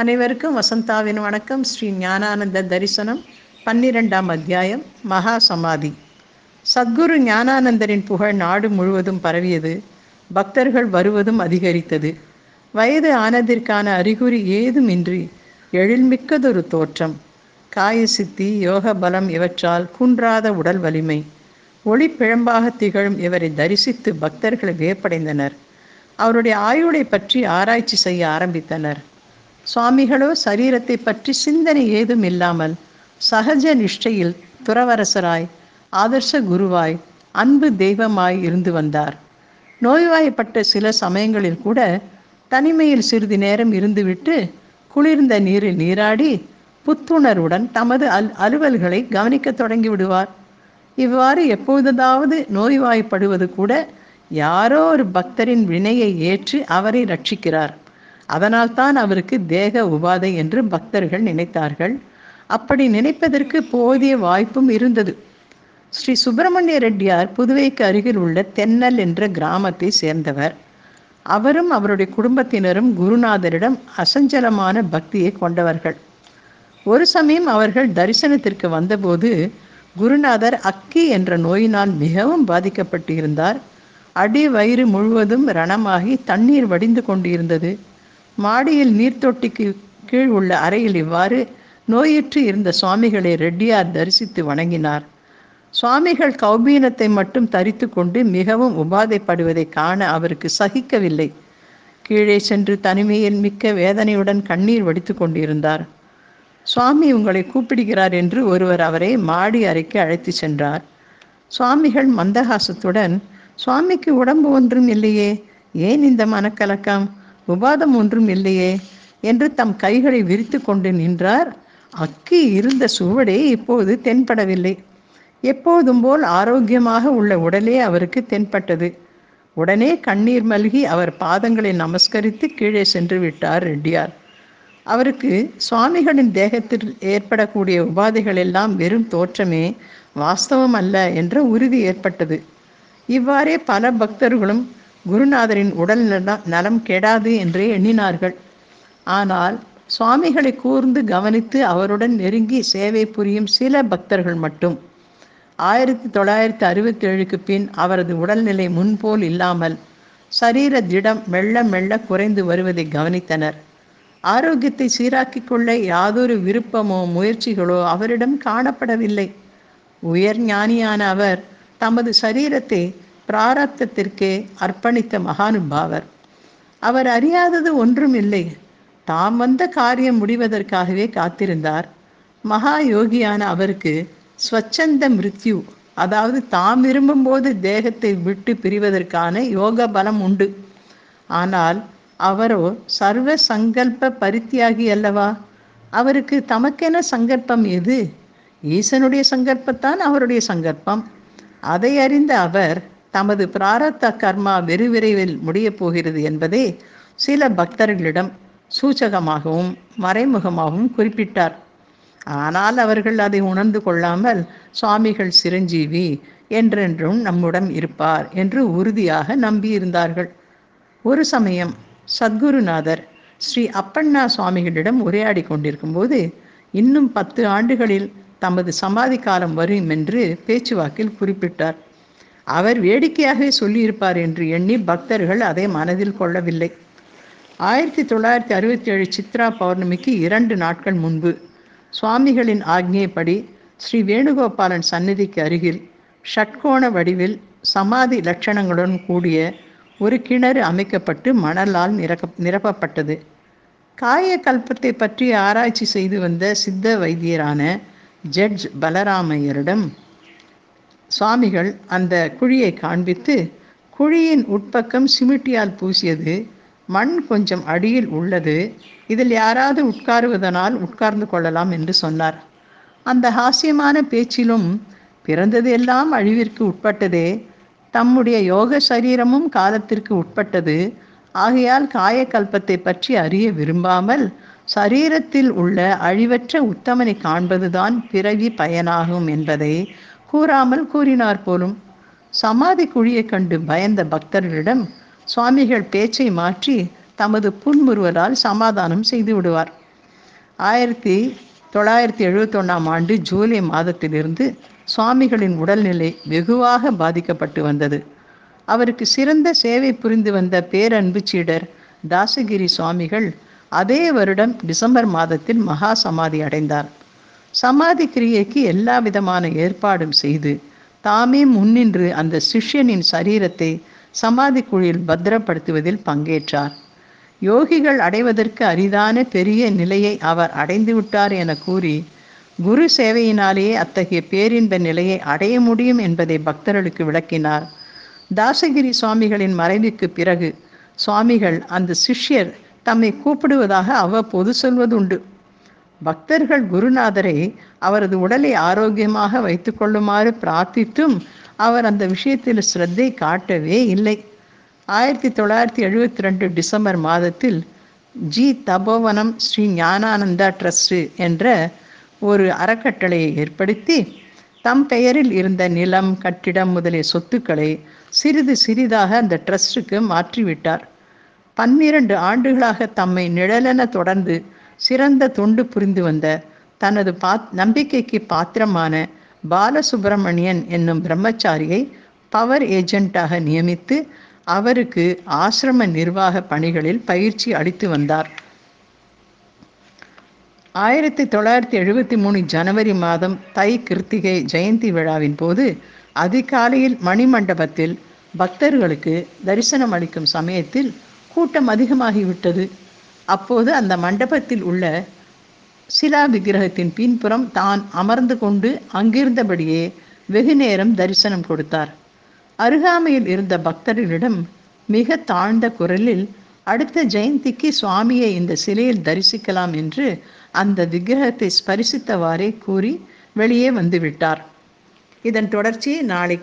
அனைவருக்கும் வசந்தாவின் வணக்கம். ஸ்ரீ ஞானானந்த தரிசனம் பன்னிரெண்டாம் அத்தியாயம் மகா சமாதி. சத்குரு ஞானானந்தரின் புகழ் நாடு முழுவதும் பரவியது. பக்தர்கள் வருவதும் அதிகரித்தது. வயது ஆனதிற்கான அறிகுறி ஏதுமின்றி எழில்மிக்கதொரு தோற்றம். காய சித்தி யோக பலம் இவற்றால் குன்றாத உடல் வலிமை. ஒளி பிழம்பாக திகழும் இவரை தரிசித்து பக்தர்கள் வியப்படைந்தனர். அவருடைய ஆயுளை பற்றி ஆராய்ச்சி செய்ய ஆரம்பித்தனர். சுவாமிகளோ சரீரத்தை பற்றி சிந்தனை ஏதும் இல்லாமல் சகஜ நிஷ்டையில் துறவரசராய் ஆதர்ச குருவாய் அன்பு தெய்வமாய் இருந்து வந்தார். நோய்வாய்ப்பட்ட சில சமயங்களில் கூட தனிமையில் சிறிது நேரம் இருந்துவிட்டு குளிர்ந்த நீரில் நீராடி புத்துணர்வுடன் தமது அல் அலுவல்களை கவனிக்க தொடங்கி விடுவார். இவ்வாறு எப்போதாவது நோய்வாய்ப்படுவது கூட யாரோ ஒரு பக்தரின் வினையை ஏற்று அவரை ரட்சிக்கிறார். அதனால்தான் அவருக்கு தேக உபாதை என்று பக்தர்கள் நினைத்தார்கள். அப்படி நினைப்பதற்கு போதிய வாய்ப்பும் இருந்தது. ஸ்ரீ சுப்பிரமணிய ரெட்டியார் புதுவைக்கு அருகில் உள்ள தென்னல் என்ற கிராமத்தை சேர்ந்தவர். அவரும் அவருடைய குடும்பத்தினரும் குருநாதரிடம் அசஞ்சலமான பக்தியை கொண்டவர்கள். ஒரு சமயம் அவர்கள் தரிசனத்திற்கு வந்தபோது குருநாதர் அக்கி என்ற நோயினால் மிகவும் பாதிக்கப்பட்டு இருந்தார் அடி வயிறு முழுவதும் ரணமாகி தண்ணீர் வடிந்து கொண்டிருந்தது. மாடியில் நீர்த்தொட்டிக்கு கீழ் உள்ள அறையில் இவ்வாறு நோயுற்று இருந்த சுவாமிகளை ரெட்டியார் தரிசித்து வணங்கினார். சுவாமிகள் கௌபீனத்தை மட்டும் தரித்து கொண்டு மிகவும் உபாதைப்படுவதை காண அவருக்கு சகிக்கவில்லை. கீழே சென்று தனிமையில் மிக்க வேதனையுடன் கண்ணீர் வடித்து கொண்டிருந்தார். சுவாமி உங்களை கூப்பிடுகிறார் என்று ஒருவர் அவரை மாடி அறைக்கு அழைத்து சென்றார். சுவாமிகள் மந்தகாசத்துடன் சுவாமிக்கு உடம்பு ஒன்றும் இல்லையே ஏன் இந்த மனக்கலக்கம்? உபாதம் ஒன்றும் இல்லையே என்று தம் கைகளை விரித்து கொண்டு நின்றார். அக்கி இருந்த சுவடே இப்போது தென்படவில்லை. எப்போதும் போல் ஆரோக்கியமாக உள்ள உடலே அவருக்கு தென்பட்டது. உடனே கண்ணீர் மல்கி அவர் பாதங்களை நமஸ்கரித்து கீழே சென்று விட்டார் ரெட்டியார். அவருக்கு சுவாமிகளின் தேகத்தில் ஏற்படக்கூடிய உபாதைகள் எல்லாம் வெறும் தோற்றமே வாஸ்தவம் அல்ல என்ற உறுதி ஏற்பட்டது. இவ்வாறே பல பக்தர்களும் குருநாதரின் உடல் நலம் கெடாது என்றே எண்ணினார்கள். ஆனால் சுவாமிகளை கூர்ந்து கவனித்து அவருடன் நெருங்கி சேவை புரியும் சில பக்தர்கள் மட்டும். ஆயிரத்தி தொள்ளாயிரத்தி அறுபத்தி ஏழுக்கு பின் அவரது உடல்நிலை முன்போல் இல்லாமல் சரீர திடம் மெல்ல மெல்ல குறைந்து வருவதை கவனித்தனர். ஆரோக்கியத்தை சீராக்கிக் கொள்ள யாதொரு விருப்பமோ முயற்சிகளோ அவரிடம் காணப்படவில்லை. உயர் ஞானியான அவர் தமது சரீரத்தை பிராரத்தத்திற்கே அர்ப்பணித்த மகானுபாவர். அவர் அறியாதது ஒன்றும் இல்லை. தாம் வந்த காரியம் முடிவதற்காகவே காத்திருந்தார். மகா யோகியான அவருக்கு ஸ்வச்சந்த மிருத்யு அதாவது தாம் விரும்பும்போது தேகத்தை விட்டு பிரிவதற்கான யோக பலம் உண்டு. ஆனால் அவரோ சர்வ சங்கல்ப பரித்தியாகி அல்லவா? அவருக்கு தமக்கென சங்கல்பம் எது? ஈசனுடைய சங்கல்பத்தான் அவருடைய சங்கல்பம். அதை அறிந்த அவர் தமது பிராரத்த கர்மா வெறு விரைவில் முடியப் போகிறது என்பதை சில பக்தர்களிடம் சூச்சகமாகவும் மறைமுகமாகவும் குறிப்பிட்டார். ஆனால் அவர்கள் அதை உணர்ந்து கொள்ளாமல் சுவாமிகள் சிரஞ்சீவி என்றென்றும் நம்முடன் இருப்பார் என்று உறுதியாக நம்பியிருந்தார்கள். ஒரு சமயம் சத்குருநாதர் ஸ்ரீ அப்பண்ணா சுவாமிகளிடம் உரையாடி கொண்டிருக்கும்போது இன்னும் பத்து ஆண்டுகளில் தமது சமாதி காலம் வரும் என்று பேச்சுவாக்கில் குறிப்பிட்டார். அவர் வேடிக்கையாகவே சொல்லியிருப்பார் என்று எண்ணி பக்தர்கள் அதை மனதில் கொள்ளவில்லை. ஆயிரத்தி தொள்ளாயிரத்தி அறுபத்தி ஏழு சித்ரா பௌர்ணமிக்கு இரண்டு நாட்கள் முன்பு சுவாமிகளின் ஆக்ஞைப்படி ஸ்ரீ வேணுகோபாலன் சந்நிதிக்கு அருகில் ஷட்கோண வடிவில் சமாதி லட்சணங்களுடன் கூடிய ஒரு கிணறு அமைக்கப்பட்டு மணலால் நிரப்ப நிரப்பப்பட்டது. காய கல்பத்தை பற்றி ஆராய்ச்சி செய்து வந்த சித்த வைத்தியரான ஜட்ஜ் பலராமையரிடம் சுவாமிகள் அந்த குழியை காண்பித்து குழியின் உட்பக்கம் சிமிட்டியால் பூசியது மண் கொஞ்சம் அடியில் உள்ளது இதில் யாராவது உட்காருவதனால் உட்கார்ந்து கொள்ளலாம் என்று சொன்னார். அந்த ஹாஸ்யமான பேச்சிலும் பிறந்தது எல்லாம் அழிவிற்கு உட்பட்டதே தம்முடைய யோக சரீரமும் காலத்திற்கு உட்பட்டது ஆகையால் காயக்கல்பத்தை பற்றி அறிய விரும்பாமல் சரீரத்தில் உள்ள அழிவற்ற உத்தமனை காண்பதுதான் பிறவி பயனாகும் என்பதை கூறாமல் கூறினார் போலும் சமாதி குழியை கண்டு பயந்த பக்தர்களிடம் சுவாமிகள் பேச்சை மாற்றி தமது புன்முறுவலால் சமாதானம் செய்து விடுவார். ஆயிரத்தி தொள்ளாயிரத்தி எழுபத்தொன்னாம் ஆண்டு ஜூலை மாதத்திலிருந்து சுவாமிகளின் உடல்நிலை வெகுவாக பாதிக்கப்பட்டு வந்தது. அவருக்கு சிறந்த சேவை புரிந்து வந்த பேரன்பு சீடர் தாசகிரி சுவாமிகள் அதே வருடம் டிசம்பர் மாதத்தில் மகா சமாதி அடைந்தார். சமாதி கிரியைக்கு எல்லா விதமான ஏற்பாடும் செய்து தாமே முன்னின்று அந்த சிஷ்யனின் சரீரத்தை சமாதி குழியில் பத்திரப்படுத்துவதில் பங்கேற்றார். யோகிகள் அடைவதற்கு அரிதான பெரிய நிலையை அவர் அடைந்துவிட்டார் என கூறி குரு சேவையினாலேயே அத்தகைய பேரின்ப நிலையை அடைய முடியும் என்பதை பக்தர்களுக்கு விளக்கினார். தாசகிரி சுவாமிகளின் மறைவுக்கு பிறகு சுவாமிகள் அந்த சிஷ்யர் தம்மை கூப்பிடுவதாக அவ்வப்போது சொல்வதுண்டு. பக்தர்கள் குருநாதரை அவரது உடலை ஆரோக்கியமாக வைத்துக்கொள்ளுமாறு பிரார்த்தித்தும் அவர் அந்த விஷயத்தில் சிரத்தை காட்டவே இல்லை. ஆயிரத்தி தொள்ளாயிரத்தி எழுபத்தி ரெண்டு டிசம்பர் மாதத்தில் ஜி தபோவனம் ஸ்ரீ ஞானானந்தா ட்ரஸ்ட் என்ற ஒரு அறக்கட்டளையை ஏற்படுத்தி தம் பெயரில் இருந்த நிலம் கட்டிடம் முதலிய சொத்துக்களை சிறிது சிறிதாக அந்த ட்ரஸ்டுக்கு மாற்றிவிட்டார். பன்னிரண்டு ஆண்டுகளாக தம்மை நிழலென தொடர்ந்து சிறந்த தொண்டு புரிந்து வந்த தனது பாத் நம்பிக்கைக்கு பாத்திரமான பாலசுப்பிரமணியன் என்னும் பிரம்மச்சாரியை பவர் ஏஜென்ட்டாக நியமித்து அவருக்கு ஆசிரம நிர்வாக பணிகளில் பயிற்சி அளித்து வந்தார். ஆயிரத்தி தொள்ளாயிரத்தி எழுபத்தி மூணு ஜனவரி மாதம் தை கிருத்திகை ஜெயந்தி விழாவின் போது அதிகாலையில் மணிமண்டபத்தில் பக்தர்களுக்கு தரிசனம் அளிக்கும் சமயத்தில் கூட்டம் அதிகமாகிவிட்டது. அப்போது அந்த மண்டபத்தில் உள்ள சிலா விக்கிரகத்தின் பின்புறம் தான் அமர்ந்து கொண்டு அங்கிருந்தபடியே வெகு நேரம் தரிசனம் கொடுத்தார். அருகாமையில் இருந்த பக்தர்களிடம் மிக தாழ்ந்த குரலில் அடுத்த ஜெயந்திக்கு சுவாமியை இந்த சிலையில் தரிசிக்கலாம் என்று அந்த விக்கிரகத்தை ஸ்பரிசித்தவாறே கூறி வெளியே வந்துவிட்டார் இதன் தொடர்ச்சியை நாளைக்கு